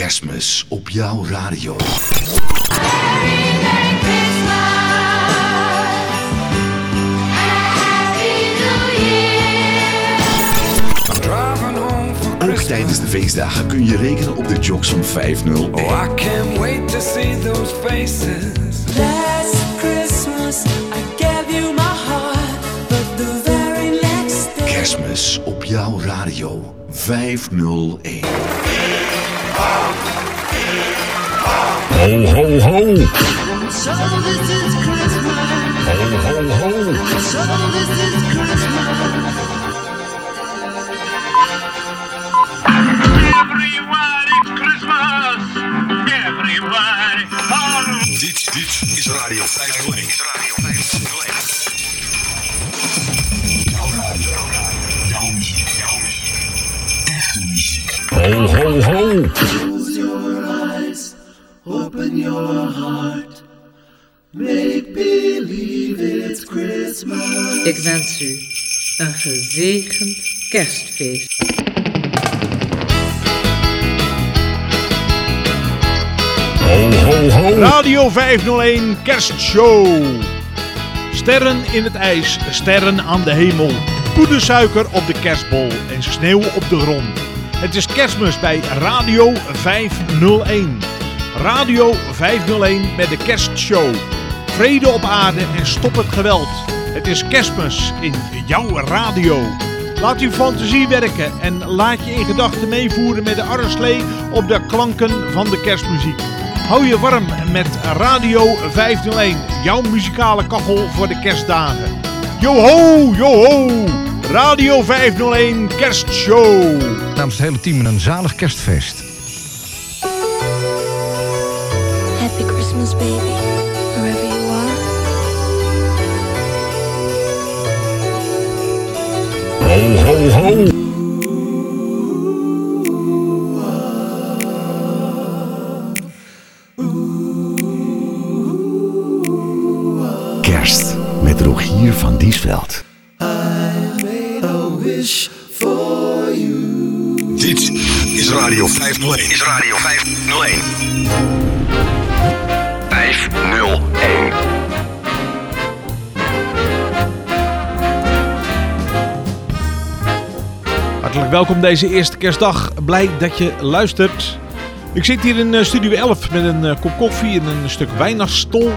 Kerstmis op jouw radio. Ook tijdens de feestdagen kun je rekenen op de jocks van 501. Oh, I can't wait to see those faces. Last Christmas I gave you my heart, but the very next day. Kerstmis op jouw radio 501. Ho, ho, ho. So this is Christmas. Ho, ho, ho. So this is Christmas. Is Radio 501. Is Radio 501. Jouw radio. Jouw muziek. Jouw muziek. Echte muziek. Ho, ho, ho. Open your heart. Make believe it's Christmas. Ik wens u een gezegend kerstfeest. Ho, ho, ho. Radio 501 Kerstshow. Sterren in het ijs, sterren aan de hemel. Poedersuiker op de kerstbol en sneeuw op de grond. Het is kerstmis bij Radio 501. Radio 501 met de kerstshow. Vrede op aarde en stop het geweld. Het is kerstmis in jouw radio. Laat uw fantasie werken en laat je in gedachten meevoeren met de arreslee op de klanken van de kerstmuziek. Hou je warm met Radio 501, jouw muzikale kachel voor de kerstdagen. Joho, joho, Radio 501 Kerstshow. Namens het hele team een zalig kerstfeest. Christmas, baby, wherever you are. Ho, ho, ho. Kerst met Rogier van Diesveld. Made a wish for you. Dit is Radio 501. Is Radio welkom deze eerste kerstdag. Blij dat je luistert. Ik zit hier in eh, Studio 11 met een eh, kop koffie en een stuk wijnachtsstol.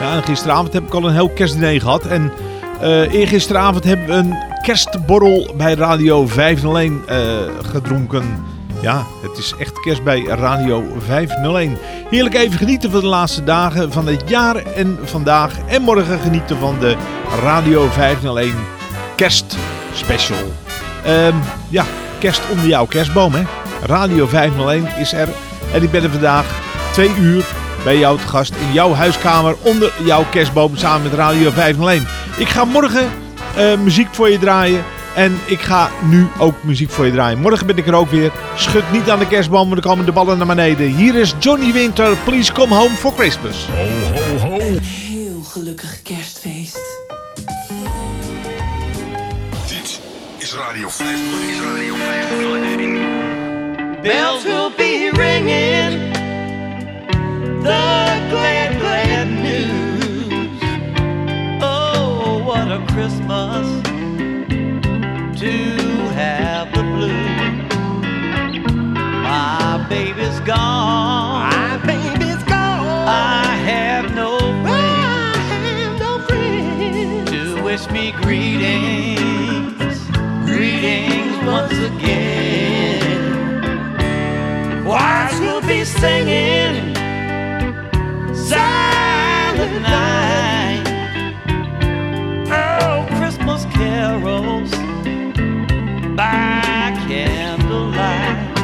Ja, gisteravond heb ik al een heel kerstdiner gehad. En eh eergisteravond hebben we een kerstborrel bij Radio 501 eh, gedronken. Ja, het is echt kerst bij Radio 501. Heerlijk even genieten van de laatste dagen van het jaar en vandaag. En morgen genieten van de Radio 501 kerstspecial. Ehm, ja, kerst onder jouw kerstboom, hè. Radio 501 is er. En ik ben er vandaag twee uur bij jou te gast in jouw huiskamer onder jouw kerstboom samen met Radio 501. Ik ga morgen eh, muziek voor je draaien. En ik ga nu ook muziek voor je draaien. Morgen ben ik er ook weer. Schud niet aan de kerstboom, want dan komen de ballen naar beneden. Hier is Johnny Winter. Please come home for Christmas. Ho, ho, ho. Heel gelukkig kerstfeest. Is Radio 501. Is Radio 501. Bells will be ringing. The glad, glad news. Oh, what a Christmas to have the blues. My baby's gone. My baby's gone. I have no friends. I have no friends to wish me greetings. Once again. Choirs will be singing silent night. Oh, Christmas carols by candlelight.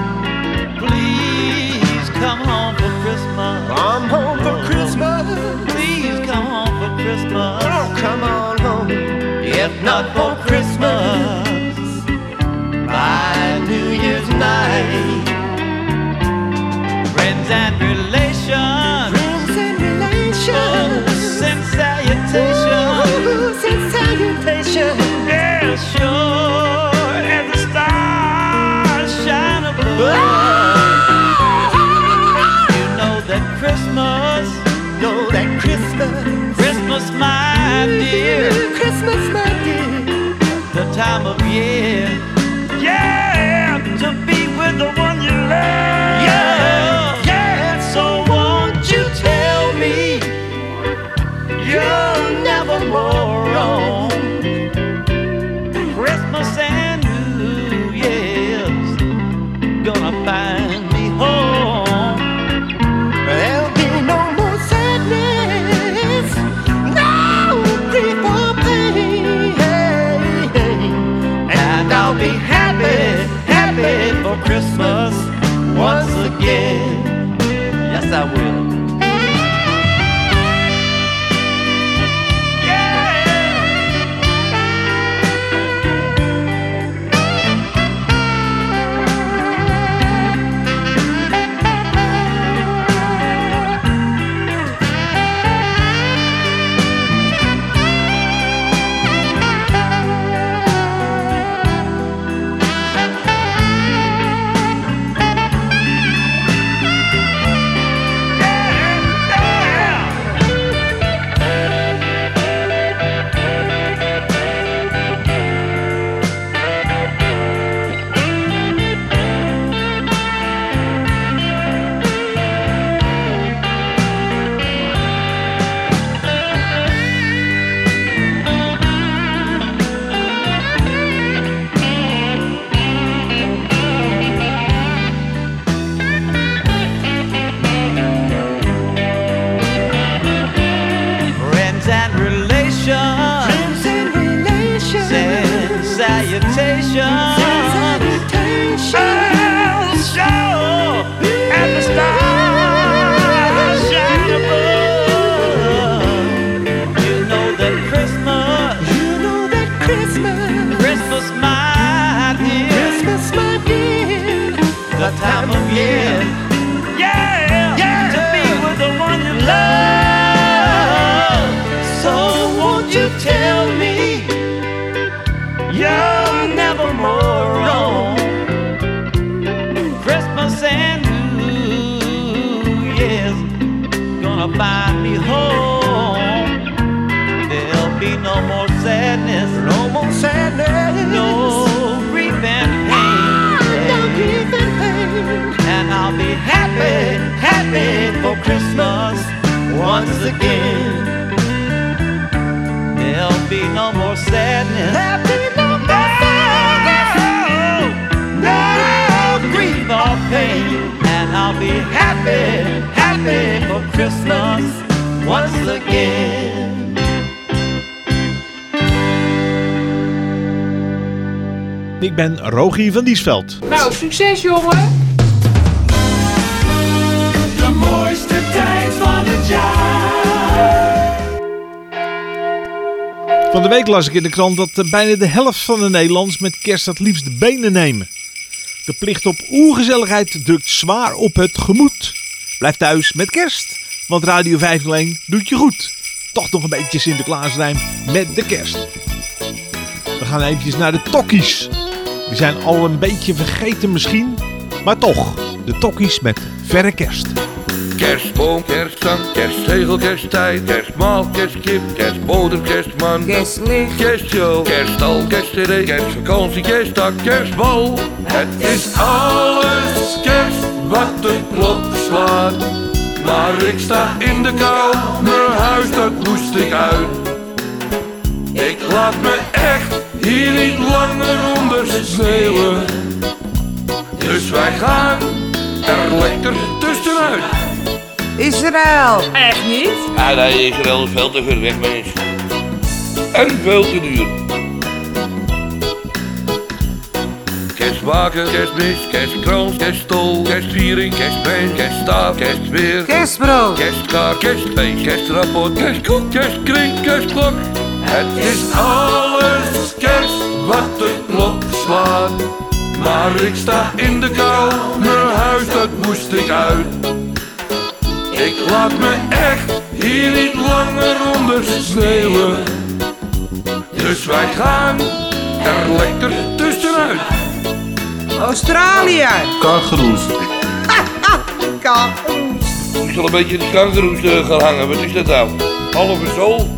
Please come home for Christmas. Come home for Christmas. Please come home for Christmas. Oh, come on home. If not for Christmas, Friends and relations. Send salutations. Oh, sure. As the stars shine above. you know that Christmas. Know that Christmas. Christmas, my dear. Christmas, my dear. The time of year for Christmas. They'll find me home. There'll be no more sadness, no more sadness, no grief and pain, no grief and pain. And I'll be happy, happy for Christmas once again. There'll be no more sadness. Be no more sadness. No grief or pain. And I'll be happy, happy Christmas once again. Ik ben Rogier van Diesveld. Nou, succes jongen! De mooiste tijd van het jaar. Van de week las ik in de krant dat eh, bijna de helft van de Nederlanders met kerst het liefst de benen nemen. De plicht op oergezelligheid drukt zwaar op het gemoed. Blijf thuis met kerst, want Radio 501 doet je goed. Toch nog een beetje Sinterklaasrijm met de kerst. We gaan eventjes naar de tokkies. Die zijn al een beetje vergeten misschien, maar toch. De tokkies met verre kerst. Kerstboom, kerststang, kerstzegel, kersttijd, kerstmaal, kerstkip, kerstbodem, kerstman, Kerstlicht. kerstshow, kerststal, kerstcd, kerstvakantie, kerstdag, kerstbal. Het is alles kerst wat de klok slaat. Maar ik sta in de kou, mijn huis dat moest ik uit. Ik laat me echt hier niet langer onder sneeuwen. Dus wij gaan er lekker tussenuit. Israël! Echt niet? Ja, nee, Israël is veel te ver weg, mens. En veel te duur. Kerstwagen, kerstmis, kerstkrans, kerststol, kerstviering, kerstbeen, kerststaaf, kerstweer, Kerstbrood! kerstkaart, kerstfeest, kerstrapport, kerstkok, kerstkring, kerstklok. Het is alles kerst wat de klok slaat. Maar ik sta in de kou, mijn huis dat moest ik uit. Ik laat me echt hier niet langer onder sneeuwen. Dus wij gaan er lekker tussenuit. Australië! Kangeroes. Kangeroes. Ik zal een beetje in de kangeroes eh, gaan hangen. Wat is dat nou? Halve zool.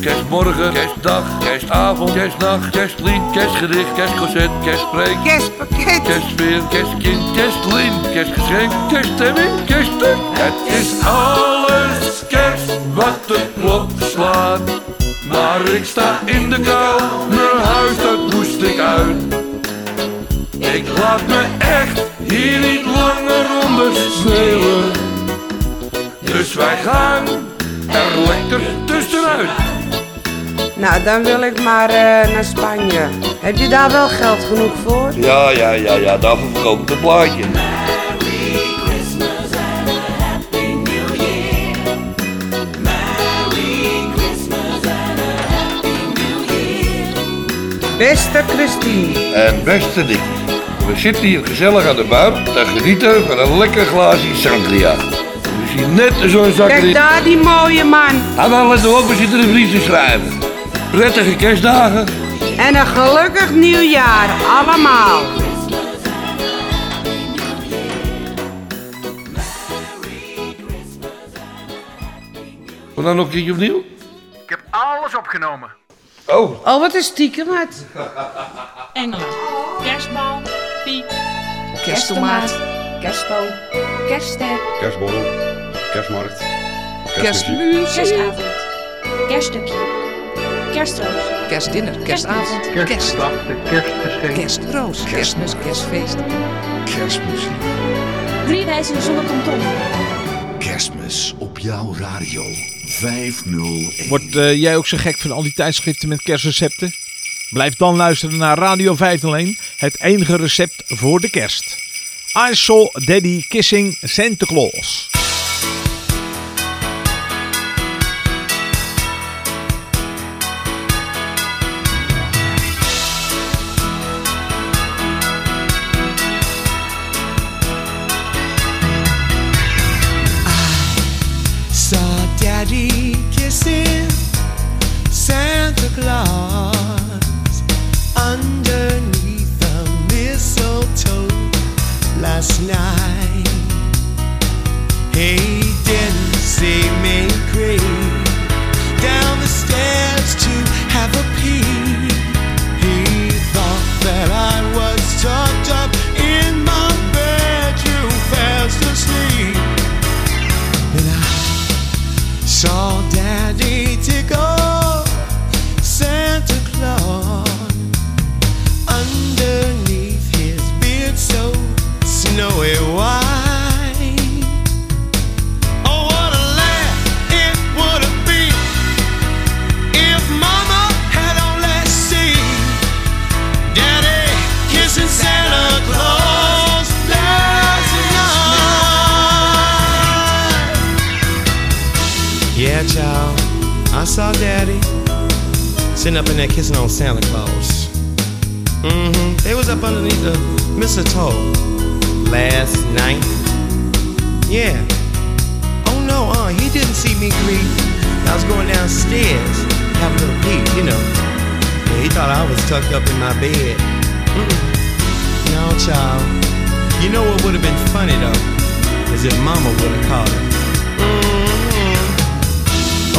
Kerstmorgen, kerstdag, kerstavond, kerstnacht, kerstlied, kerstgedicht, kerstconcert, kerstpreek. Kerstpakket! Kerstfeer, kerstkind, kerstlin, kerstgeschenk, kerststemming, kerststuk. Het is alles kerst wat de klok slaat. Maar ik sta in de kou, mijn huis dat moest ik uit. Ik laat me echt hier niet langer onder sneeuwen. Dus wij gaan er lekker tussenuit. Nou, dan wil ik maar eh, naar Spanje. Heb je daar wel geld genoeg voor? Ja, ja, ja, ja, daarvoor verkoop ik een plaatje. Beste Christine. En beste Dick, we zitten hier gezellig aan de bar te genieten van een lekker glaasje sangria. We zien net zo'n Kijk zakje. daar die mooie man. Ah, dan laten we op, we zitten een brief te schrijven. Prettige kerstdagen. En een gelukkig nieuwjaar, allemaal. Wil dan nog een keertje opnieuw? Ik heb alles opgenomen. Oh, Oh, wat een stiekem het. Engelen. Kerstbal. Piek. Kersttomaat, kerstboom, kerstster, Kerstborrel, kerstmarkt, kerstmuziek, Kerstavond. Kerststukje. Kerstroos. kerstdinner, kerstavond, kerst, kerstgeschenk. kerstroos, kerstmis, kerstfeest. Kerstmuziek. Drie wijzen zonder kanton. Kerstmis op jouw radio 501. Word eh, jij ook zo gek van al die tijdschriften met kerstrecepten? Blijf dan luisteren naar Radio 501, het enige recept voor de kerst. I saw Daddy kissing Santa Claus. I saw Daddy sitting up in there kissing on Santa Claus. Mm-hmm. They was up underneath the mistletoe last night. Yeah. Oh no, uh, he didn't see me greet. I was going downstairs, have a little peek, you know. Yeah, he thought I was tucked up in my bed. Mm-mm. No, child. You know what would have been funny though? Is if Mama would have called him. Mm-hmm.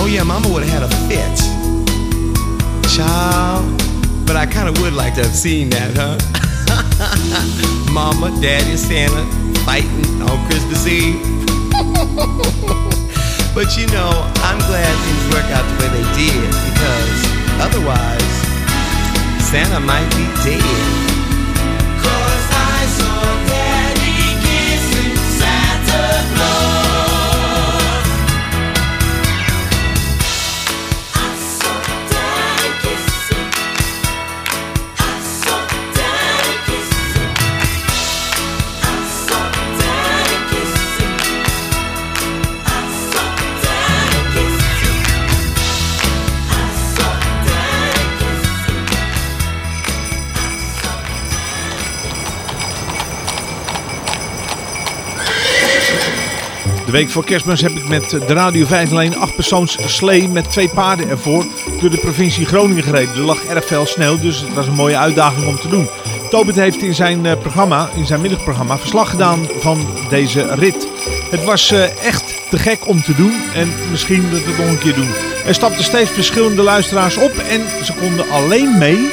Oh yeah, Mama would have had a fit. Child. But I kind of would like to have seen that, huh? Mama, Daddy, Santa fighting on Christmas Eve. but you know, I'm glad things work out the way they did because otherwise, Santa might be dead. De week voor kerstmis heb ik met de Radio 5 alleen 8 persoons slee met twee paarden ervoor door de provincie Groningen gereden. Er lag erg veel sneeuw, dus het was een mooie uitdaging om te doen. Tobit heeft in zijn eh, programma, in zijn middagprogramma, verslag gedaan van deze rit. Het was eh, echt te gek om te doen en misschien dat we het nog een keer doen. Er stapten steeds verschillende luisteraars op en ze konden alleen mee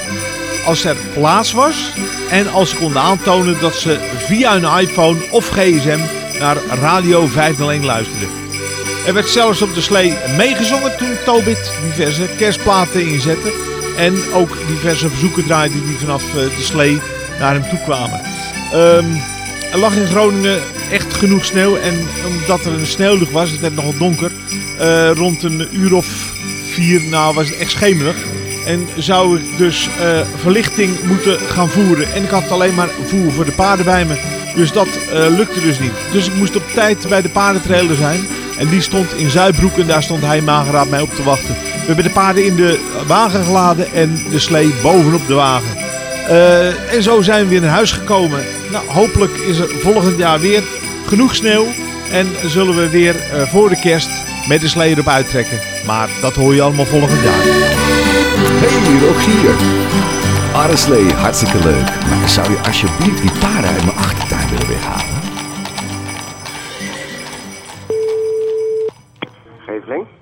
als er plaats was en als ze konden aantonen dat ze via een iPhone of gsm naar Radio 501 luisterden. Er werd zelfs op de slee meegezongen toen Tobit diverse kerstplaten inzette en ook diverse verzoeken draaide die vanaf eh, de slee naar hem toe kwamen. Ehm, er lag in Groningen echt genoeg sneeuw en omdat er een sneeuwlucht was, het werd nogal donker, eh, rond een uur of vier, nou was het echt schemerig. En zou ik dus eh, verlichting moeten gaan voeren. En ik had alleen maar voer voor de paarden bij me. Dus dat eh, lukte dus niet. Dus ik moest op tijd bij de paardentrailer zijn. En die stond in Zuidbroek en daar stond hij mij op te wachten. We hebben de paarden in de wagen geladen en de slee bovenop de wagen. Eh, en zo zijn we weer naar huis gekomen. Nou, hopelijk is er volgend jaar weer genoeg sneeuw. En zullen we weer eh, voor de kerst met de slee erop uittrekken. Maar dat hoor je allemaal volgend jaar. Hey Rogier. Arreslee, hartstikke leuk. Maar zou je alsjeblieft die paarden uit mijn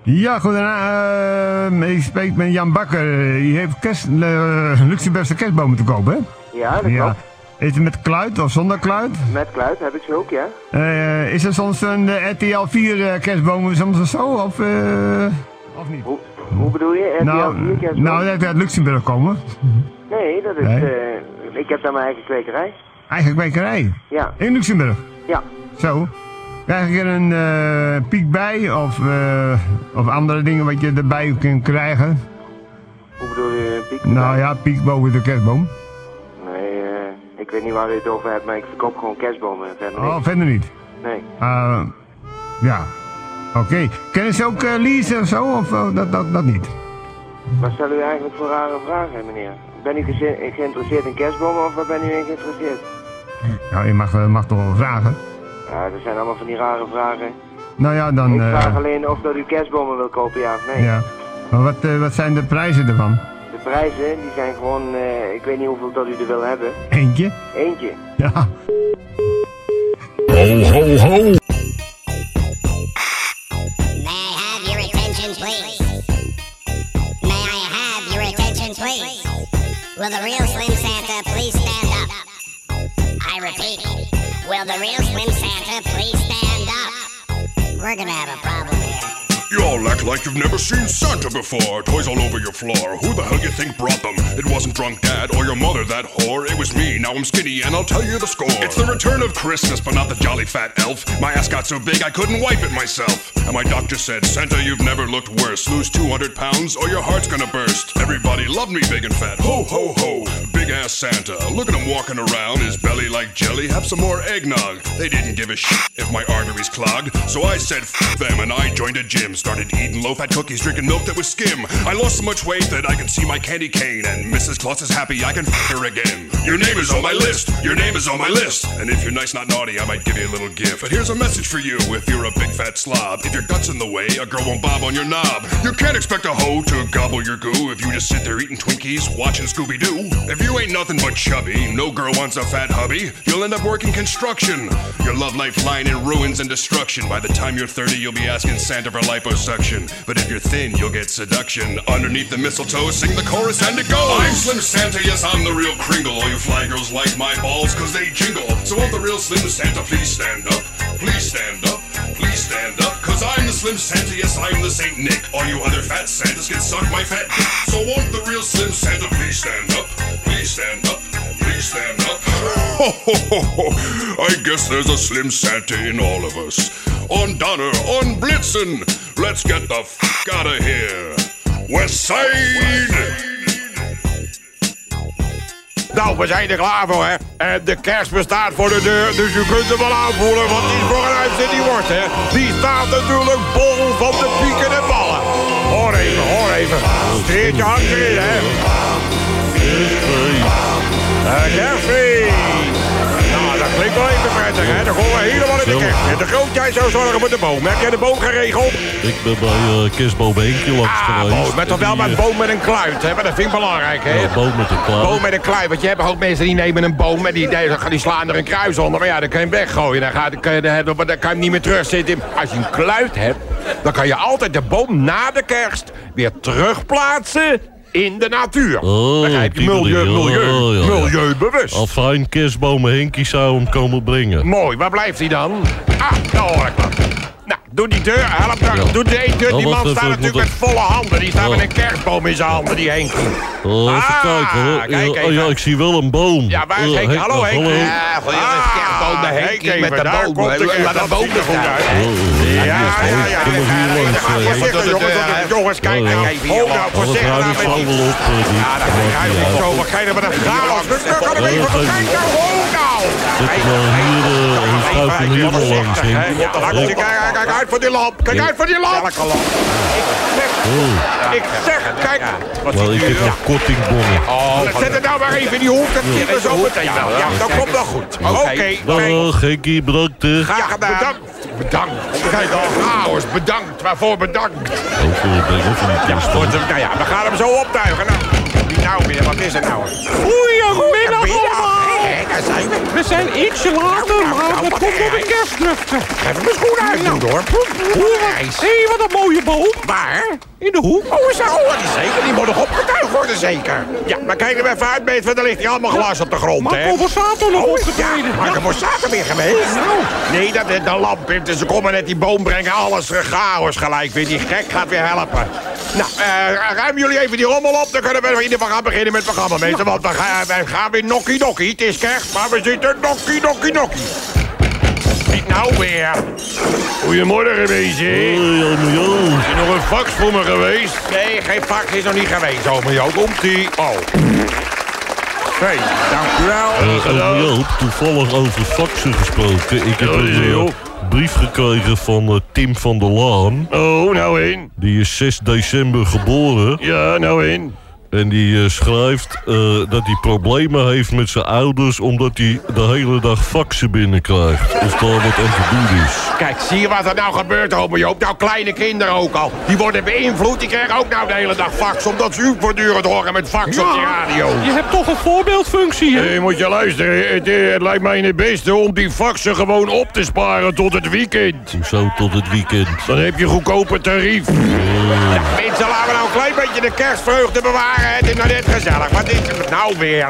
Ja, goedenavond. ik spreek met Jan Bakker. Je heeft kerst, uh, Luxemburgse kerstbomen te kopen, hè? Ja, dat klopt. Is het met kluit of zonder kluit? Met kluit heb ik ze ook, ja. Eh, is er soms een eh, RTL 4 eh, kerstbomen soms zo? Of, eh, of niet? Hoe, hoe bedoel je? RTL nou, 4 kerstboom? nou, dat uit Luxemburg komen. Nee, dat is... Nee. eh, ik heb daar mijn eigen kwekerij. Eigen kwekerij? Ja. In Luxemburg? Ja. Zo. Krijg je er een eh, piek bij of, eh, of andere dingen wat je erbij kunt krijgen? Hoe bedoel je een piek? Nou ja, piek boven de kerstboom. Nee, eh, ik weet niet waar u het over hebt, maar ik verkoop gewoon kerstbomen en verder Oh, niks. verder niet? Nee. Eh, ja. Oké. Kunnen ze ook leasen of zo? Of dat, dat, dat niet? Wat stel u eigenlijk voor rare vragen, meneer? Ben u geïnteresseerd in kerstbomen of waar ben u in geïnteresseerd? Ja, je mag, mag toch wel vragen? Ja, dat zijn allemaal van die rare vragen. Nou ja, dan... ik eh, vraag alleen of dat u kerstbomen wil kopen, ja of nee. Ja. Maar wat, eh, wat zijn de prijzen ervan? De prijzen, die zijn gewoon, eh, ik weet niet hoeveel dat u er wil hebben. Eentje? Eentje. Ja. Ho, ho, ho. have your attention, please? May I have your attention, please? Will the real Slim Santa please stand up? I repeat, will the real Slim Santa please stand up? We're gonna have a problem here. Y'all act like you've never seen Santa before. Toys all over your floor. Who the hell you think brought them? It wasn't drunk dad or your mother, that whore. It was me. Now I'm skinny and I'll tell you the score. It's the return of Christmas, but not the jolly fat elf. My ass got so big I couldn't wipe it myself. And my doctor said, Santa, you've never looked worse. Lose 200 pounds or your heart's gonna burst. Everybody loved me big and fat. Ho, ho, ho. Big ass Santa. Look at him walking around, his belly like jelly. Have some more eggnog. They didn't give a shit if my arteries clogged. So I said, f them, and I joined a gym. Started eating low-fat cookies, drinking milk that was skim. I lost so much weight that I can see my candy cane, and Mrs. Claus is happy I can f her again. Your name is on my list. Your name is on my list. And if you're nice, not naughty, I might give you a little gift. But here's a message for you: if you're a big fat slob, if your gut's in the way, a girl won't bob on your knob. You can't expect a hoe to gobble your goo if you just sit there eating Twinkies, watching Scooby Doo. If you ain't nothing but chubby, no girl wants a fat hubby. You'll end up working construction. Your love life lying in ruins and destruction. By the time you're 30, you'll be asking Santa for liposuction. But if you're thin, you'll get seduction. Underneath the mistletoe, sing the chorus and it goes. I'm Slim Santa, yes, I'm the real Kringle. All you fly girls like my balls, cause they jingle. So won't the real Slim Santa please stand up? Please stand up. Please stand up, cause I'm the Slim Santa, yes, I'm the Saint Nick. All you other fat Santas can suck my fat dick. So won't the real Slim Santa please stand up? Please stand up. Please stand up. Ho, ho, ho, ho. I guess there's a Slim Santa in all of us. On Donner, on Blitzen, let's get the f out of here. West Side! Nou, we zijn er klaar voor, hè. En de kerst bestaat voor de deur, dus u kunt er wel aanvoelen wat die voor een uitzending wordt, hè. Die staat natuurlijk bol van de pieken en ballen. Hoor even, hoor even. Streertje hangt erin, hè. Uh, kerstfeest. Nou, dat klinkt wel even prettig, hè. Dan komen we helemaal in de kerst. En de groot, jij zou zorgen voor de boom. Heb jij de boom geregeld? Ik ben bij uh, kerstboom Henkie langs Ah, geweest. boom. Met toch wel met boom met een kluit, hè. Maar dat vind ik belangrijk, hè. Ja, boom met een kluit. Boom met een kluit, want je hebt ook mensen die nemen een boom en die, die, die slaan er een kruis onder. Maar ja, dan kan je hem weggooien. Dan, gaat, dan, kan je, dan, dan kan je hem niet meer terugzitten. Als je een kluit hebt, dan kan je altijd de boom na de kerst weer terugplaatsen in de natuur. Oh, Begrijp je? die Milieu, je. milieu, Oh, ja, milieubewust. Afijn, kerstboom Henkie zou hem komen brengen. Mooi, waar blijft hij dan? Ah, daar hoor ik wat. Nou, doe die deur, help daar. Ja. Doe de deur. Oh, Die wacht man even, staat natuurlijk met volle handen. Die staat Oh. met een kerstboom in zijn handen, die Henkie. Oh, even Ah, kijk Ja, even. oh, ja, ik zie wel een boom. Ja, waar is Eh, Henk? Henk- Hallo, Henk. Hallo. Ja, goeie kerstboom bij Henk met de boom. Laat de boom er goed uit. Ja, ja, ja. Langs, eh, Henk. Voorzichtig, jongens. Jongens, kijk Ja, ja. nou. Oh, nou, voorzichtig nou die... eh, die- Ja, dat ga je niet zo. Wat ga je er met een chaos? Geen- kijken. Oh, nou. Hem maar hier, eh, een schuifje hier langs, Henk. Kijk, uit voor die lamp. Kijk uit voor die lamp. Welke lamp? Oh, Ik zeg, kijk. wel, ik heb nog kortingbonnen. Oh, zet het nou maar even in die hoek. Dat zien we zo meteen wel. Ja, dat komt wel goed. Oké. Dag, Henkie, bedankt. Graag gedaan. Bedankt. Bedankt. Kijk al, chaos. Bedankt. Waarvoor bedankt? Het die. Goed, nou ja, we gaan hem zo optuigen. Nou, wie nou weer? Wat is er nou? Goedemiddag allemaal. Daar zijn we. We zijn ietsje later, Nou, maar nou, dat wat komt door de kerstdrukte. Even mijn schoenen uit doen, hoor. Hé, wat een mooie boom. Waar? In de hoek. Oh, is dat? Oh, dat is zeker. Die moet nog opgetuigd worden, zeker. Ja, maar kijk er even uit, beet, want er ligt hier allemaal glas op de grond, hè. Marco Borsato nog Oh, opgetreden. ja, Marco Borsato weer geweest? Nee, dat is de lamp. Dus ze komen net die boom brengen. Alles eh, chaos gelijk weer. Die gek gaat weer helpen. Nou, eh ruimen jullie even die rommel op. Dan kunnen we in ieder geval gaan beginnen met het programma, mensen. Want we gaan, wij gaan weer nokkie nokkie. Het is kerst, maar we zitten nokkie nokkie nokkie. Niet nou weer. Goedemorgen, Jo. Is er nog een fax voor me geweest? Nee, geen fax is nog niet geweest, ome Jo. Komt-ie. Oh. Hey, dank u wel. Ome Joop, toevallig over faxen gesproken. Ik heb Ja, een eh, brief gekregen van eh, Tim van der Laan. Oh, nou in. Die is 6 december geboren. Ja, nou in. En die eh, schrijft eh, dat hij problemen heeft met zijn ouders... omdat hij de hele dag faxen binnenkrijgt. Of daar wat aan te doen is. Kijk, zie je wat er nou gebeurt, ome Joop? Nou, kleine kinderen ook al. Die worden beïnvloed. Die krijgen ook nou de hele dag fax. Omdat ze u voortdurend horen met fax op die radio. Je hebt toch een voorbeeldfunctie, hè? Hé, moet je luisteren. Het, eh, het lijkt mij het beste om die faxen gewoon op te sparen tot het weekend. Zo tot het weekend. Dan heb je goedkoper tarief. Mensen, laten we nou een klein beetje de kerstvreugde bewaren. Het is nou net gezellig. Wat is het nou weer?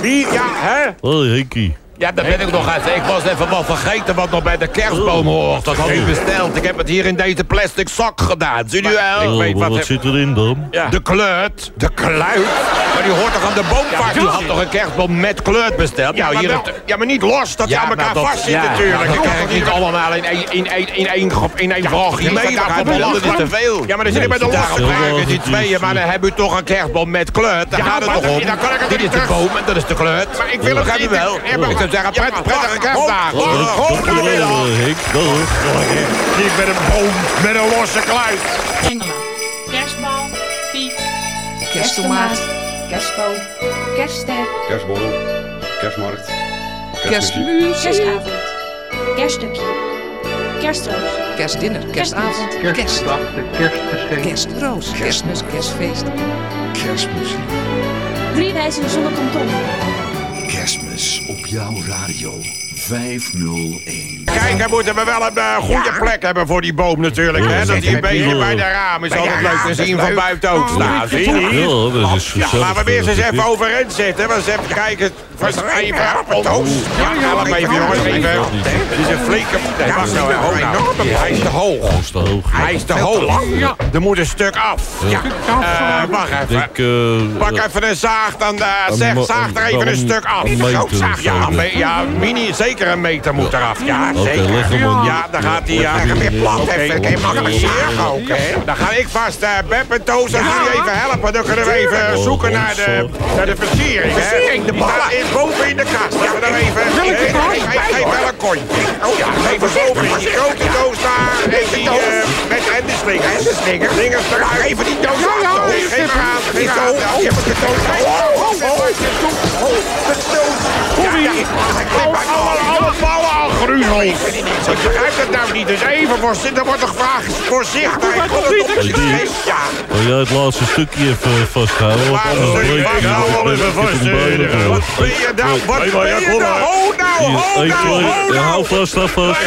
Wie? Ja, hè? Hoi, Henkie. Ja, dat ben ik nog even. Ik was even wat vergeten wat nog bij de kerstboom hoort. Dat had u besteld. Ik heb het hier in deze plastic zak gedaan. Zie u wel? Ik weet wat... wat zit erin dan? De kleurt. De kluit? Maar die hoort toch aan de boomvaart? U had toch een kerstboom met kleurt besteld? Ja, nou, maar hier wel- ja, maar niet los, dat je aan elkaar vast zit natuurlijk. Dat krijg ik niet allemaal in één, in één, in één, in één mee. Dat wel is te veel. Ja, maar dan zit ik met de kruiken, die wel tweeën. Maar dan hebben u toch een kerstboom met kleurt. Daar Ja, gaat het toch om. Dit is de boom en dat is de kleurt. Maar ik wil het niet- wel. Zeggen, prettige, prettige kerstdagen. Dag, dankjewel, eh, Henk. Dag. Ik ben een boom met een losse kluit. Engelen. Kerstbal. Piek. Kersttomaat. Kerstboom. Kerstster. Kerstborrel. Kerstmarkt. Kerstmuziek. Kerstavond. Kerststukje. Kerstroos. Kerstdinner. Kerstavond. Kerstdag. Kerstroos. Kerstmis. Kerstfeest. Kerstmuziek. Drie wijzen zonder kanton. Kerstmis op jouw radio 501. Kijk, dan moeten we wel een eh, goede plek hebben voor die boom natuurlijk. Hè? Dat hij een beetje bij de raam is altijd leuk te zien van buiten ook staan. Zie je niet? Ja, dat is Ja, laten we weer eens even overeind zitten. We eens even kijken. Even. Ja, help even jongens. Even. Het is een flinke... Nee, wacht nou. Oh. Hij is te hoog. Dat is te hoog. Hij is te hoog. Er moet een stuk af. Ja. Eh, wacht even. eh, Pak even een zaag, dan eh, zeg, zaag er even een stuk af. Zaag, ja, ja, mini, zeker een meter moet eraf. Ja, zeker. Ja, dan gaat hij... Ja, weer plat even. Kijk, makkelijk zeer ook, hè. Dan ga ik vast, eh Beb en Toos, jullie even helpen, dan kunnen we even Oh, zoeken naar de, naar de versiering. hè. Versiering, de ballen. in, boven in de kast. Ja, dan even... Welke Geef- wel een kontje. Oh ja, even boven in die grote doos daar. En die, eh, met en de slingers. En de slingers. Slingers eruit. Even die doos is Geef het- maar aan. Geef maar aan. De doos af. Oh, oh, oh. De doos. Ja, ja. Alle, alle ballen al gruzel. Ik begrijp het nou niet. Dus even voorzichtig. Er wordt toch gevraagd voorzichtig. Ik kon het op je geest. Ja. Wil jij het laatste stukje even vasthouden? Want Laatste anders je vasthouden, even eh, wat ben je nou? Wat ben je nou? Ho nou, Hier, ho één, nou, ho nou. hou vast, hou vast.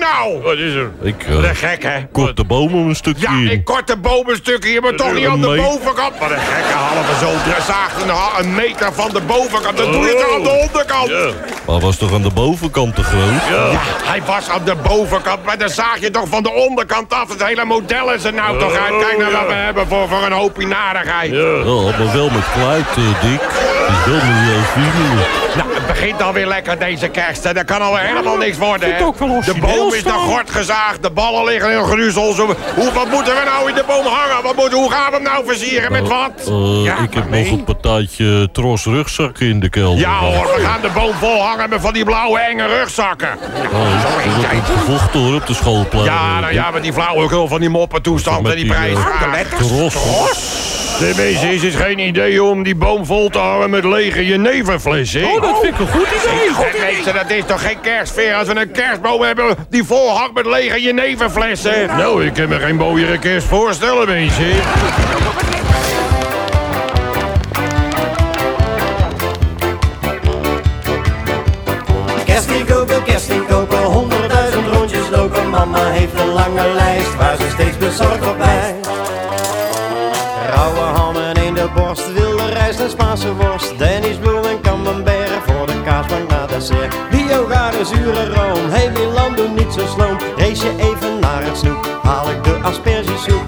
Nou? Wat is er? Ik eh, Wat een gek, hè? kort de bomen een stukje Ja, ik kort de boom een stukje hier, maar toch niet aan de bovenkant. Wat een gekke halve zo. zaagt een, een meter van de bovenkant. Dat doe je toch aan de onderkant? Ja. Maar was toch aan de bovenkant te groot? Ja, hij was aan de bovenkant, maar dan zaag je toch van de onderkant af. Het hele model is er nou toch uit. Kijk naar wat we hebben voor, voor een hoopje narigheid. Ja, maar wel met kluit, eh, Dick. Het is wel milieuvriendelijk. Nou, het begint alweer lekker deze kerst. hè. Dat kan alweer helemaal niks worden. Hè? het ook wel De origineel boom is naar gort gezaagd. De ballen liggen in gruzel. Hoe, wat moeten we nou in de boom hangen? Wat moet, hoe gaan we hem nou versieren? Met wat? Eh, Ja, ik heb nog een partijtje tros rugzakken in de kelder. Ja hoor, we gaan de boom vol hangen met van die blauwe enge rugzakken. Oh, dat gevochten hoor op de schoolplein. Ja, nou ja, met die flauwekul van die moppentoestand en die die, prijs. eh, tros. De is het geen idee om die boom vol te hangen met lege jeneverflessen. Oh, dat vind ik een goed idee. Goed mensen, dat is toch geen kerstfeer als we een kerstboom hebben die vol hangt met lege jeneverflessen? Nou, ik kan me geen mooiere kerst voorstellen, mensen. Kerst inkopen, kerst inkopen, honderdduizend rondjes lopen. Mama heeft een lange lijst waar ze steeds bezorgd op blijft. Zure room, hey Milan doe niet zo sloom. Race je even naar het snoep, haal ik de aspergesoep.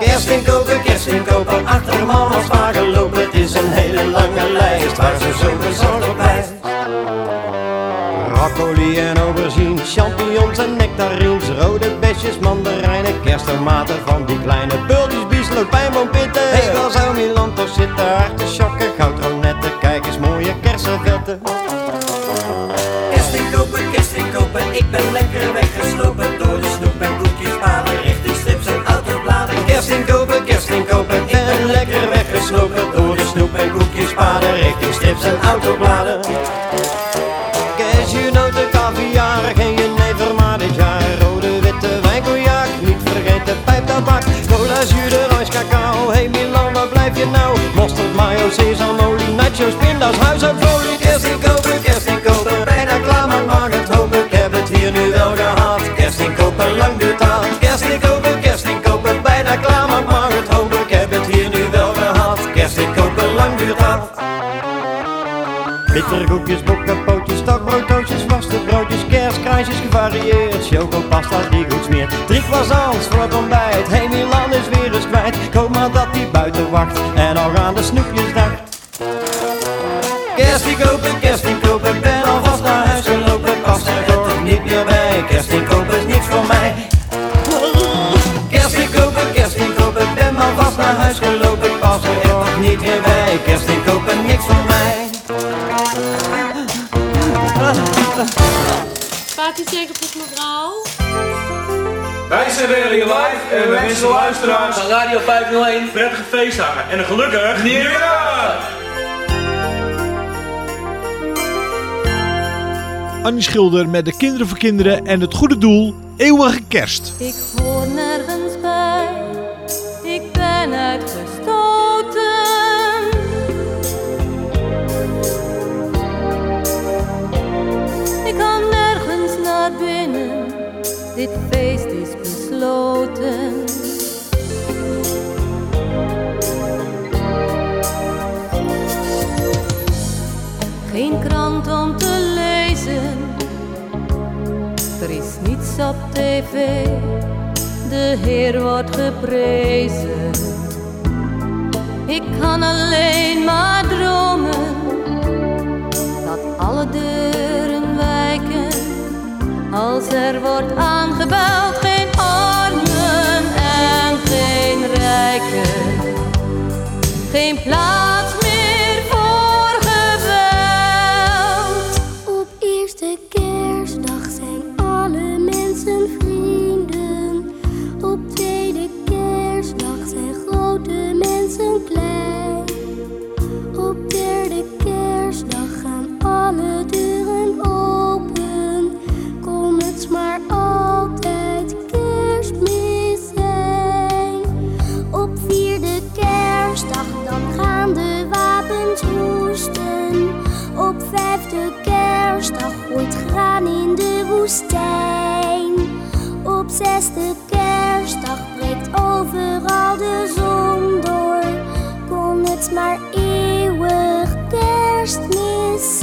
Kerst inkopen, kerst inkopen, achter mama's wagen lopen. Het is een hele lange lijst waar ze zo bezorgd op. Broccoli en aubergine, champignons en nectarines, rode besjes, mandarijnen, kersttomaten van die kleine bultjes, bieslook, pijnboompitten. Hey, waar zou Milan toch zitten? Artisjokken, strips en autobladen. Croissants voor het ontbijt, hey Milan is weer eens kwijt. Ik hoop maar dat hij buiten wacht en al gaan de snoepjes dacht. Kerstie kopen, kerstie kopen, ben alvast naar huis gelopen, pas er toch niet meer bij. Kerstie kopen is niks voor mij. Kerstie kopen, kerstie kopen, ben alvast naar huis gelopen, pas er toch niet meer bij. Wij zijn Radio Live en we wensen luisteraars van Radio 501 prettige feestdagen en een gelukkig nieuwjaar! Annie Schilder met de Kinderen voor Kinderen en het goede doel Eeuwige Kerst. Ik hoor nergens op tv, de Heer wordt geprezen. Ik kan alleen maar dromen dat alle deuren wijken als er wordt aangebeld. Geen armen en geen rijken, geen plaats Op zesde kerstdag breekt overal de zon door. Kon het maar eeuwig kerstmis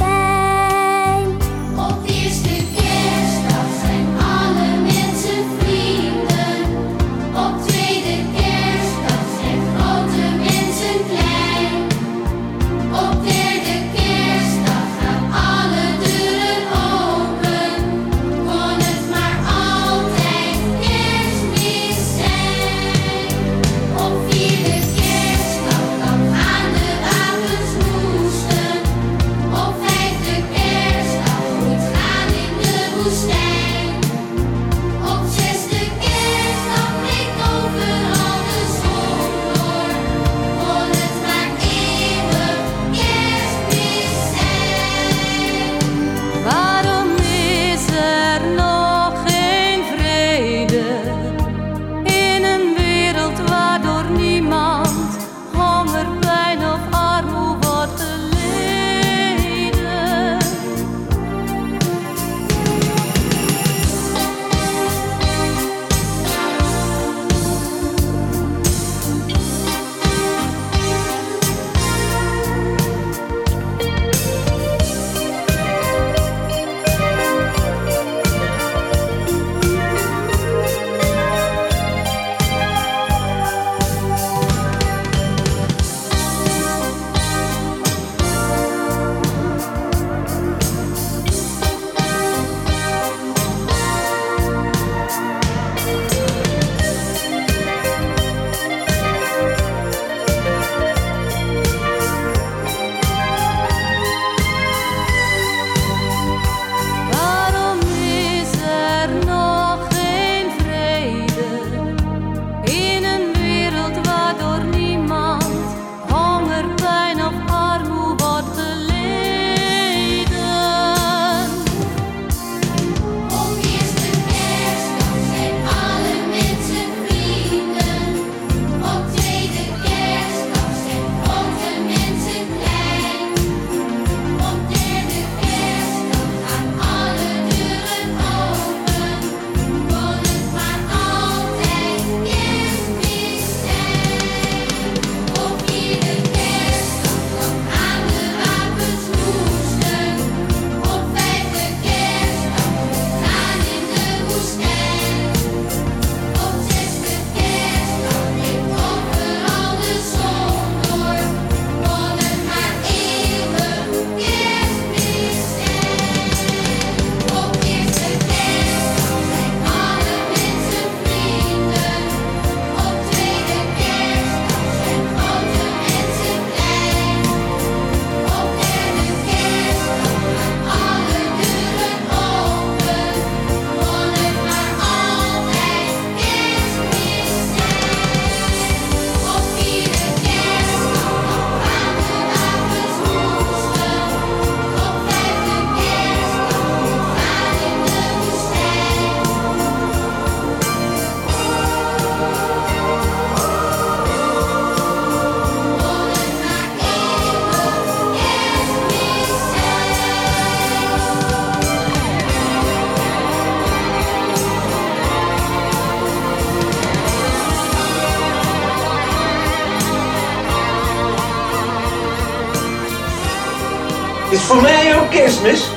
voor mij ook kerstmis?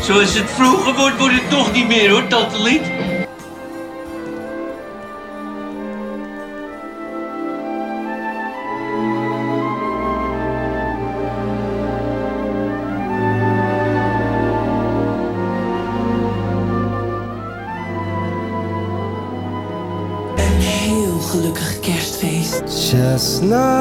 Zoals het vroeger wordt, wordt het toch niet meer hoor, tante Lied. Een heel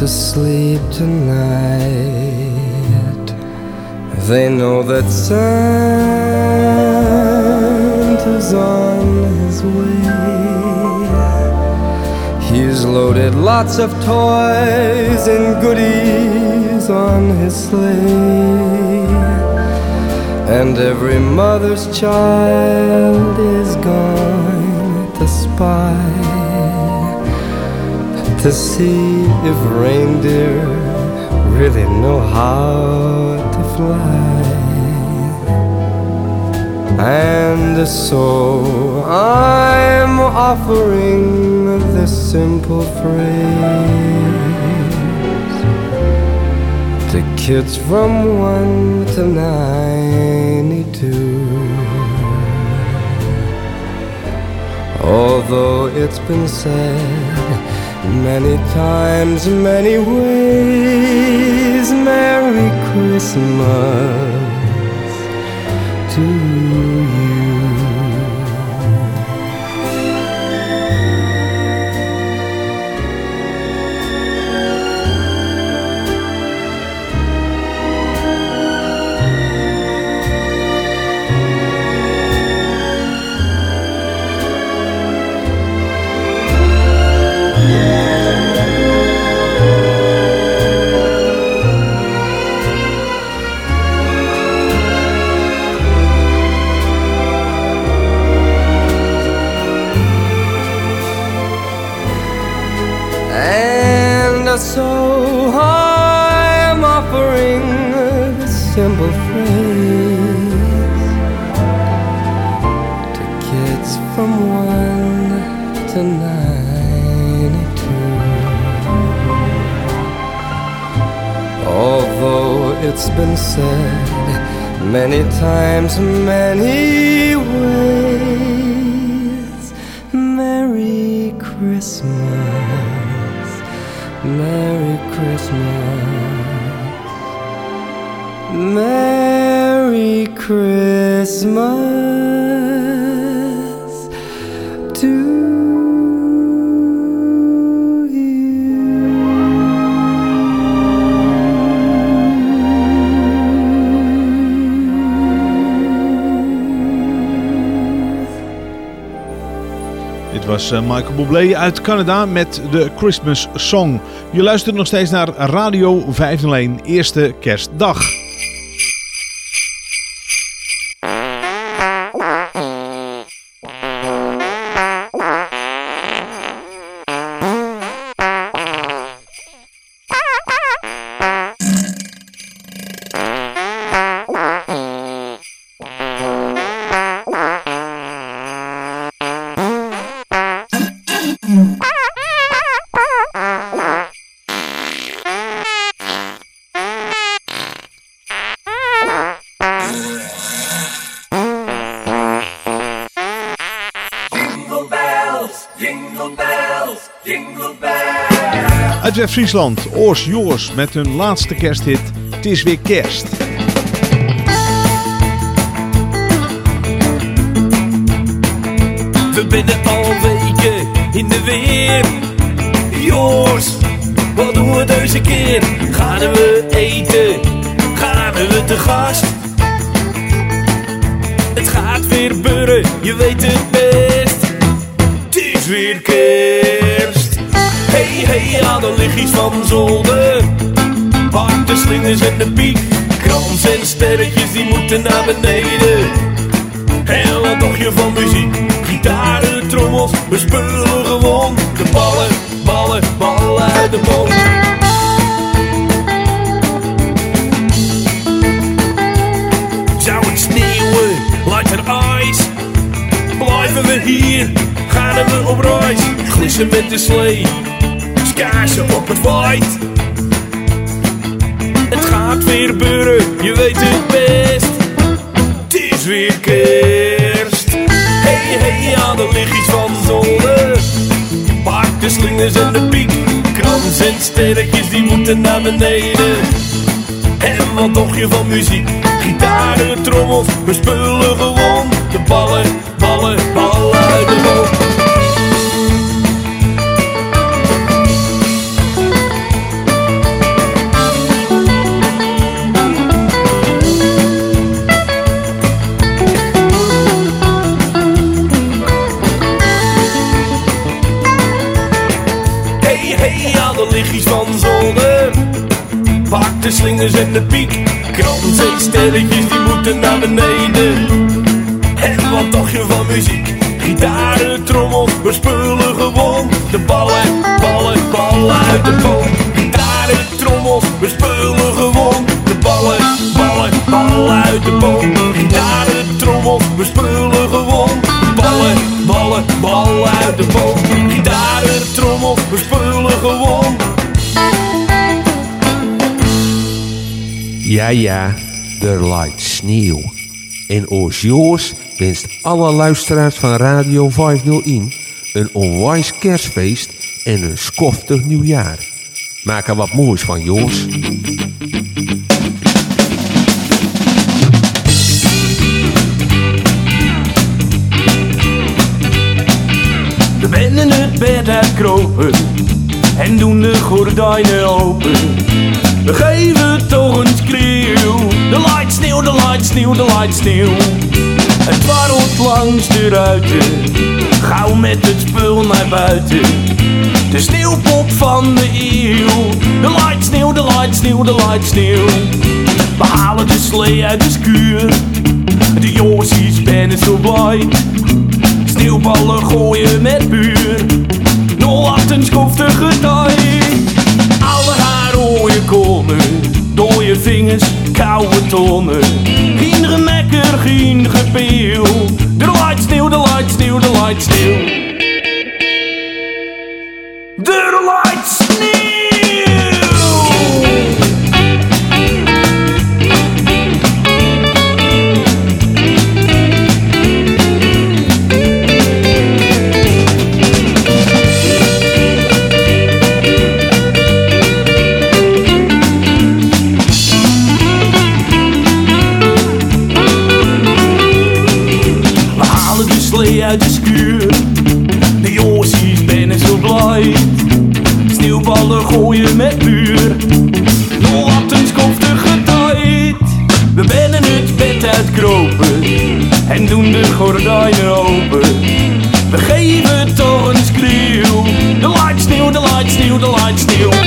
to sleep tonight. They know that Santa's on his way. He's loaded lots of toys and goodies on his sleigh. And every mother's child is going to spy to see if reindeer really know how to fly. And so I'm offering this simple phrase to kids from 1 to 92. Although it's been said many times, many ways, Merry Christmas it's been said many times, many ways, Merry Christmas. Merry Christmas. Merry Christmas eh, Michael Bublé uit Canada met de Christmas Song. Je luistert nog steeds naar Radio 501, eerste kerstdag. West-Friesland, Oors Joors met hun laatste kersthit Het is weer kerst. We binnen al weken in de weer. Joors, wat doen we deze keer? Gaan we eten? Gaan we te gast? Het gaat weer burren, je weet het best. Het is weer kerst. De lichtjes van zolder. Pak de slingers en de piek. Krans en sterretjes, die moeten naar beneden. En wat dacht je van muziek? Gitaren, trommels, we spullen gewoon de ballen, ballen, ballen uit de boom. Zou het sneeuwen, lijkt er ijs? Blijven we hier, gaan we op reis? Glissen met de slee, skaarsen op het white. Het gaat weer buren, je weet het best. Het is weer kerst. Hey, hey, aan de lichtjes van zolder. Pak de slingers en de piek. Krans en sterretjes, die moeten naar beneden. En wat dacht je van muziek? Gitaren, trommels, we spullen gewoon. De ballen Slingers en de piek. Krans en sterretjes, die moeten naar beneden. En wat dacht je van muziek? Gitaren, trommels, we spullen gewoon. De ballen, ballen, ballen uit de boom. Gitaren, trommels, we spullen gewoon. De ballen, ballen, ballen uit de boom. Gitaren, trommels, we spullen gewoon. De ballen, ballen, ballen uit de boom. Gitaren, trommels, we spullen gewoon. Ja, ja, er lijkt sneeuw. En Oos Joos wenst alle luisteraars van Radio 501 een onwijs kerstfeest en een skoftig nieuwjaar. Maak er wat moois van, Joos. We binnen het bed uitkropen en doen de gordijnen open. We geven toch een. De light sneeuw, de light sneeuw, de light sneeuw. Het dwarrelt langs de ruiten. Gauw met het spul naar buiten. De sneeuwpop van de eeuw. De light sneeuw, de light sneeuw, de light sneeuw. We halen de slee uit de skuur. De Joosies ben zo blij. Sneeuwballen gooien met buur. 08 een schoftige. Komen. Dooie vingers, koude tonnen. Geen gemekker, geen gepeel. De light sneeuw, de light sneeuw, de light sneeuw. De light gordijnen open. We geven toch een schreeuw. De light sneeuw, de light sneeuw, de light sneeuw.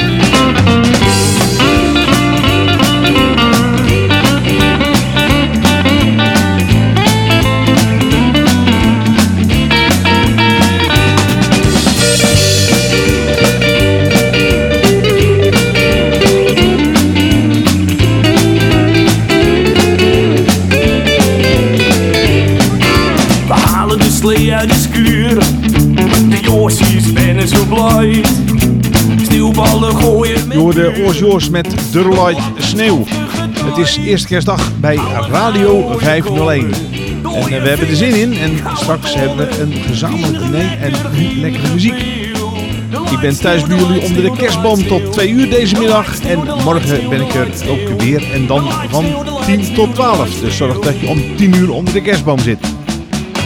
Met De Light Sneeuw. Het is eerste kerstdag bij Radio 501. En eh, we hebben er zin in. En straks hebben we een gezamenlijk diner en lekkere muziek. Ik ben thuis bij jullie onder de kerstboom tot 2 uur deze middag. En morgen ben ik er ook weer. En dan van 10 tot 12. Dus zorg dat je om 10 uur onder de kerstboom zit.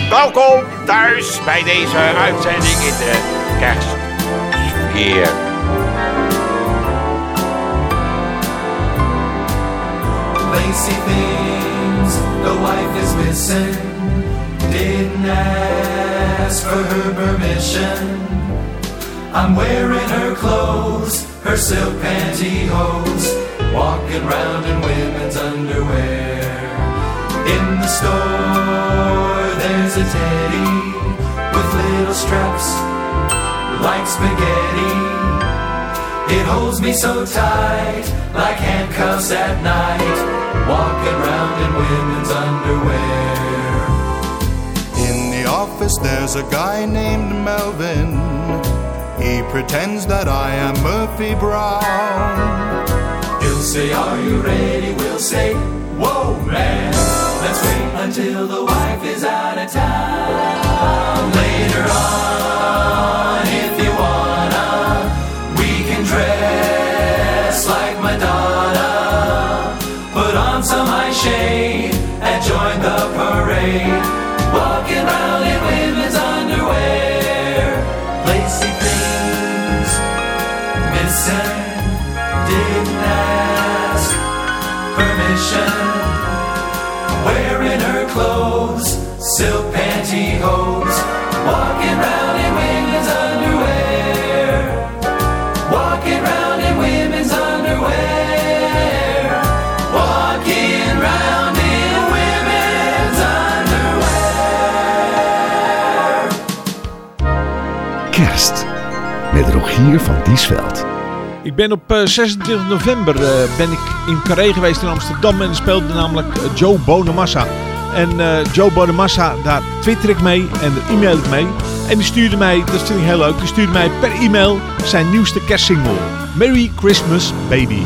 Welkom thuis bij deze uitzending in de kerstsfeer. See things the wife is missing. Didn't ask for her permission. I'm wearing her clothes, her silk pantyhose, walking round in women's underwear. In the store, there's a teddy with little straps like spaghetti. It holds me so tight, like handcuffs at night, walking round in women's underwear. In the office, there's a guy named Melvin. He pretends that I am Murphy Brown. He'll say, Are you ready? We'll say, Whoa, man. Let's wait until the wife is out of town. Rogier van Diesveld. Ik ben op eh, 26 november eh, ben ik in Carré geweest in Amsterdam en speelde namelijk eh, Joe Bonamassa. En eh, Joe Bonamassa, daar twitter ik mee en e-mail ik mee. En die stuurde mij, dat vind ik heel leuk, die stuurde mij per e-mail zijn nieuwste kerstsingle. Merry Christmas Baby.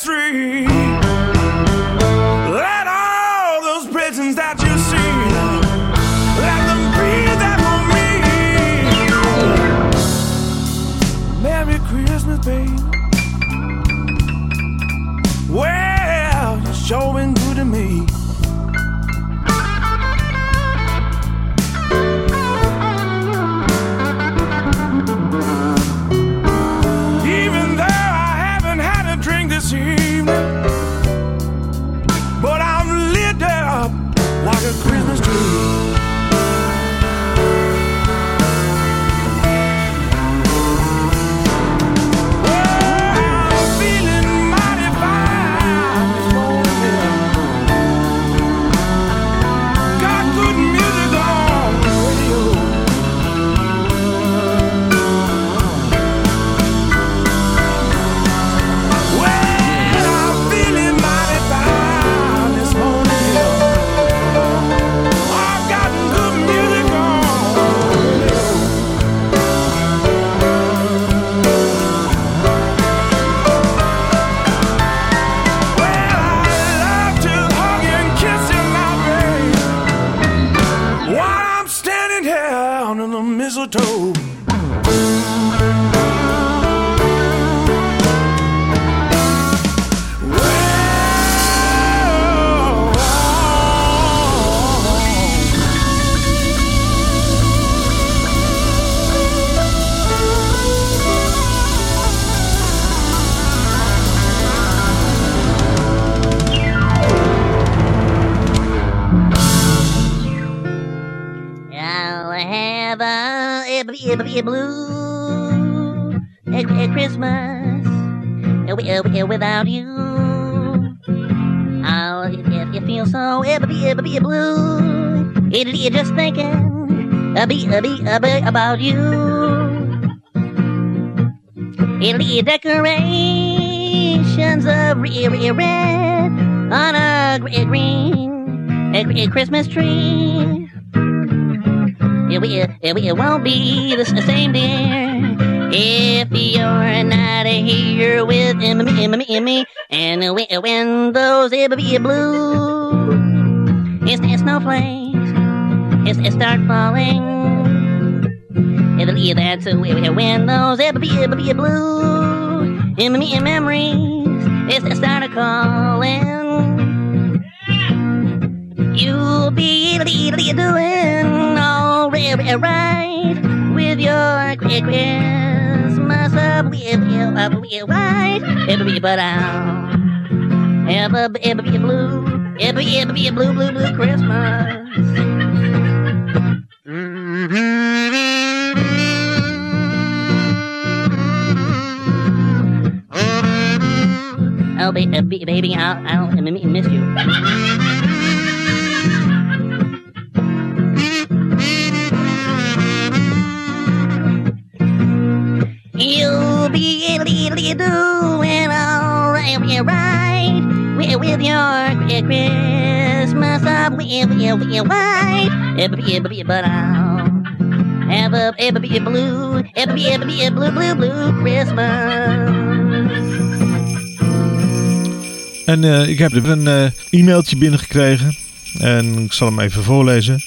Street. Have a, a, a, a blue a, a Christmas uh, wi- uh, wi- without you. I'll it, it, it feels so a, a, a, a blue. It, it just thinking a be a be a be about you. It'll be decorations of re- re- red on a gr- green a, a Christmas tree. It, it, it won't be the same, dear, if you're not here with me, me, me, me. And when, be blue, it's, snowflakes, it's, it start falling. It'll that's when be, blue, memories, it's, it started calling. You'll be doing all ri- ri- right with your Chri- Christmas up with you, up with you, right? It'll be, but I'll have a, it'll be a blue, it'll be, it'll be a blue, blue, blue Christmas. Oh, ba- uh, ba- baby, I'll, I'll m- m- miss you. Be doing all right, yeah, right with, with your Chri- Christmas up with with your white, but I'll have a, a, a blue, a, a, a blue, blue, blue Christmas. En eh, ik heb een eh, e-mailtje binnengekregen. En ik zal hem even voorlezen.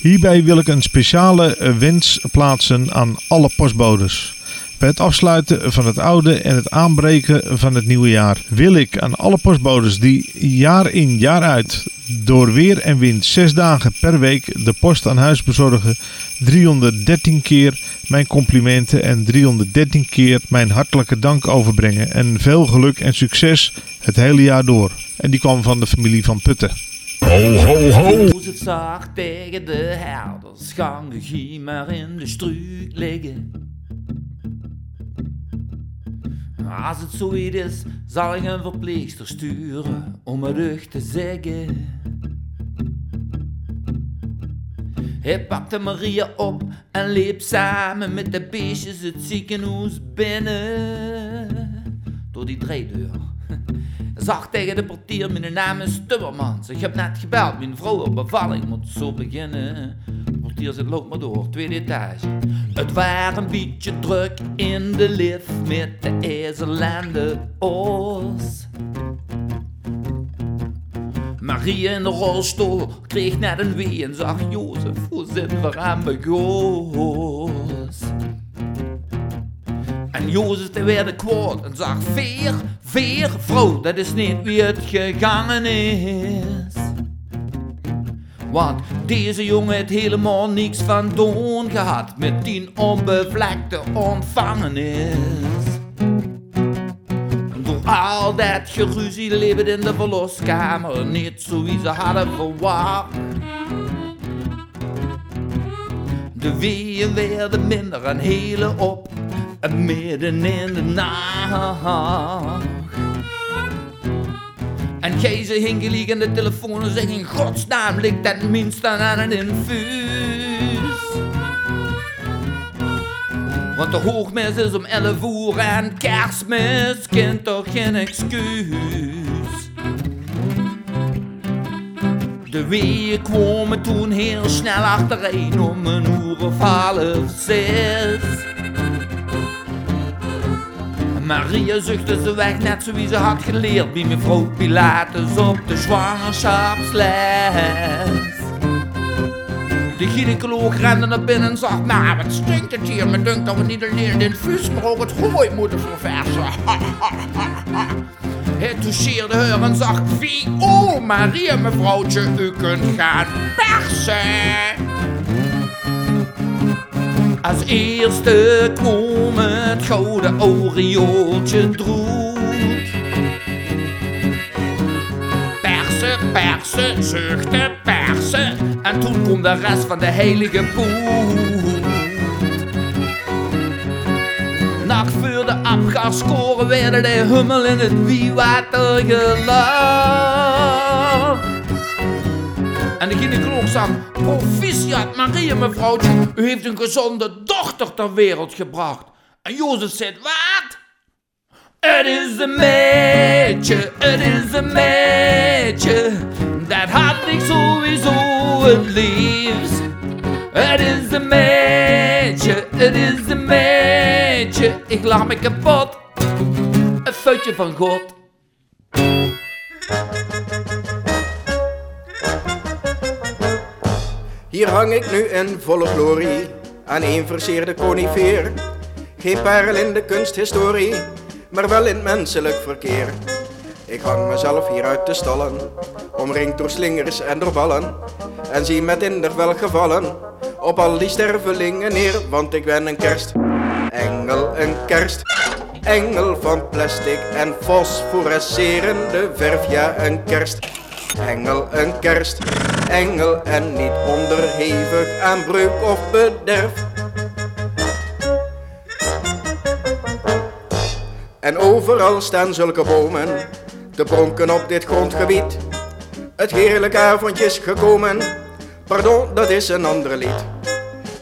Hierbij wil ik een speciale wens plaatsen aan alle postbodes. Bij het afsluiten van het oude en het aanbreken van het nieuwe jaar wil ik aan alle postbodes die jaar in jaar uit door weer en wind zes dagen per week de post aan huis bezorgen 313 keer mijn complimenten en 313 keer mijn hartelijke dank overbrengen. En veel geluk en succes het hele jaar door. En die kwam van de familie van Putten. Ho, ho, ho! Hoe het zag tegen de herders, gie maar in de struik liggen. Als het zoiets is, zal ik een verpleegster sturen om het rug te zeggen. Hij pakte Maria op en liep samen met de beestjes het ziekenhuis binnen. Door die drijdeur. Zag tegen de portier, mijn naam is Tubbermans. Ik heb net gebeld, mijn vrouw op bevalling moet zo beginnen. De portier zit, loop maar door, tweede etage. Het was een beetje druk in de lift met de ezel en de os. Marie in de rolstoel kreeg net een wee en zag Jozef, hoe zitten we aan mijn goos? En En Jozef die werd kwaad en zag veer, veer, vrouw, dat is niet wie het gegangen is. Want deze jongen heeft helemaal niks van doen gehad met die onbevlekte ontvangenis. Door al dat geruzie leefde in de verloskamer niet zoals ze hadden verwacht. De weeën werden minder en hele op, en midden in de nacht. En Gijze hing gelijk aan de telefoon en zei in godsnaam ligt dat minst aan een infuus. Want de hoogmis is om 11 uur en kerstmis kent toch geen excuus. De weeën kwamen toen heel snel achtereen om een uur of half zes. Maria zuchtte ze weg, net zoals ze had geleerd bij mevrouw Pilatus op de zwangerschapsles. De gynaecoloog rende naar binnen en zag, nou wat stinkt het hier, me dunkt dat we niet alleen het infuus, maar ook het hooi moeten verversen. Hij toucheerde haar en zag, wie, oh Maria mevrouwtje, u kunt gaan persen. Als eerste kwam het gouden oriooltje droet. Persen, persen, zuchten, persen. En toen kwam de rest van de heilige poet. Nacht voor de werden de hummel in het wiewater gelachen. En de gynaecoloog zag, proficiat Maria mevrouwtje, u heeft een gezonde dochter ter wereld gebracht. En Jozef zei, wat? Het is een meisje, het is een meisje, dat had ik sowieso het liefst. Het is een meisje, het is een meisje, ik lach me kapot, een feutje van God. Hier hang ik nu in volle glorie aan een verseerde conifeer. Geen parel in de kunsthistorie, maar wel in het menselijk verkeer. Ik hang mezelf hier uit de stallen, omringd door slingers en door ballen. En zie met inder welgevallen op al die stervelingen neer, want ik ben een kerst. Engel, een kerst. Engel van plastic en fosforescerende verf, ja een kerst. Engel, een kerst. Engel en niet onderhevig aan breuk of bederf. En overal staan zulke bomen te pronken op dit grondgebied. Het heerlijke avondje is gekomen, pardon, dat is een ander lied.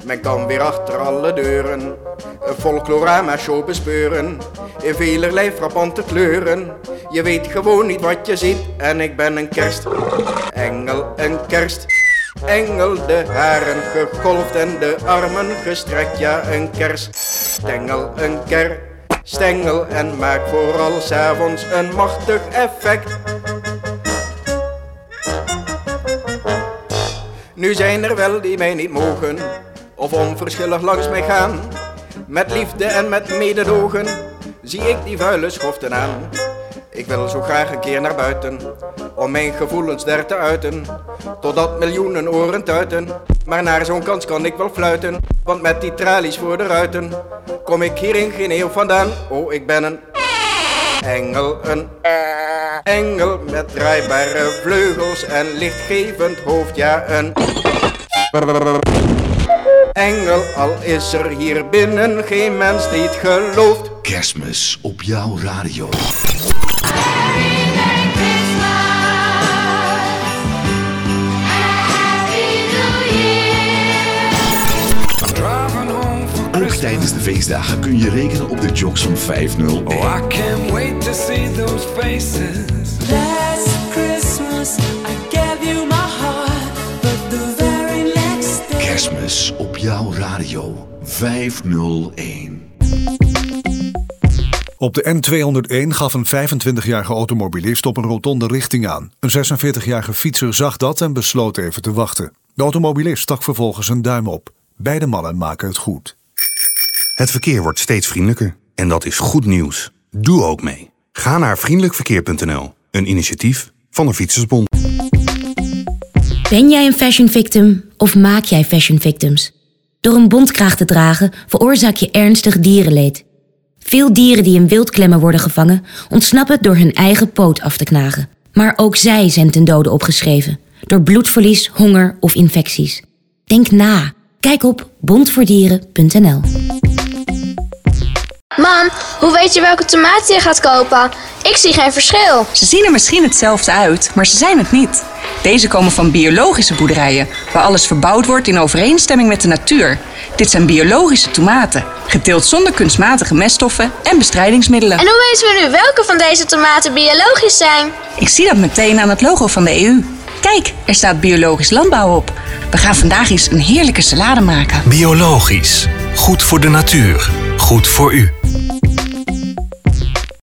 Men kan weer achter alle deuren een folklorama show bespeuren. In velerlei frappante kleuren. Je weet gewoon niet wat je ziet en ik ben een kerst. Engel, een kerst. Engel, de haren gegolfd en de armen gestrekt, ja een kerst. Stengel, een ker, stengel en maak vooral s'avonds een machtig effect. Nu zijn er wel die mij niet mogen, of onverschillig langs mij gaan. Met liefde en met mededogen zie ik die vuile schoften aan. Ik wil zo graag een keer naar buiten, om mijn gevoelens daar te uiten. Totdat miljoenen oren tuiten, maar naar zo'n kans kan ik wel fluiten. Want met die tralies voor de ruiten, kom ik hier in geen eeuw vandaan. Oh, ik ben een engel, een engel met draaibare vleugels en lichtgevend hoofd, ja een engel, al is er hier binnen geen mens die het gelooft. Kerstmis op jouw radio. Ook tijdens de feestdagen kun je rekenen op de jocks van 501. Oh, I can't wait to see those faces. Last Christmas I gave you my heart, but the very next day. Kerstmis op jouw radio 501. Op de N201 gaf een 25-jarige automobilist op een rotonde richting aan. Een 46-jarige fietser zag dat en besloot even te wachten. De automobilist stak vervolgens een duim op. Beide mannen maken het goed. Het verkeer wordt steeds vriendelijker. En dat is goed nieuws. Doe ook mee. Ga naar vriendelijkverkeer.nl, een initiatief van de Fietsersbond. Ben jij een fashion victim of maak jij fashion victims? Door een bontkraag te dragen veroorzaak je ernstig dierenleed. Veel dieren die in wildklemmen worden gevangen ontsnappen door hun eigen poot af te knagen. Maar ook zij zijn ten dode opgeschreven door bloedverlies, honger of infecties. Denk na. Kijk op bondvoordieren.nl. Mam, hoe weet je welke tomaten je gaat kopen? Ik zie geen verschil. Ze zien er misschien hetzelfde uit, maar ze zijn het niet. Deze komen van biologische boerderijen, waar alles verbouwd wordt in overeenstemming met de natuur. Dit zijn biologische tomaten, geteeld zonder kunstmatige meststoffen en bestrijdingsmiddelen. En hoe weten we nu welke van deze tomaten biologisch zijn? Ik zie dat meteen aan het logo van de EU. Kijk, er staat biologisch landbouw op. We gaan vandaag eens een heerlijke salade maken. Biologisch. Goed voor de natuur. Goed voor u.